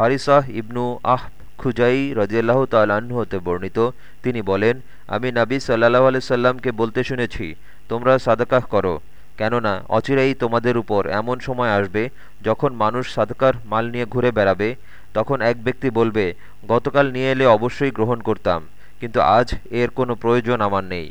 হারিসাহ ইবনু আহ খুজাই রজিয়াল্লাহ তাল্লাহ্ন হতে বর্ণিত। তিনি বলেন, আমি নাবী সাল্লাহ আলাইসাল্লামকে বলতে শুনেছি, তোমরা সাদাকাহ করো, কেননা অচিরেই তোমাদের উপর এমন সময় আসবে যখন মানুষ সাদকার মাল নিয়ে ঘুরে বেড়াবে, তখন এক ব্যক্তি বলবে, গতকাল নিয়ে এলে অবশ্যই গ্রহণ করতাম, কিন্তু আজ এর কোনো প্রয়োজন আমার নেই